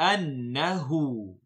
أنه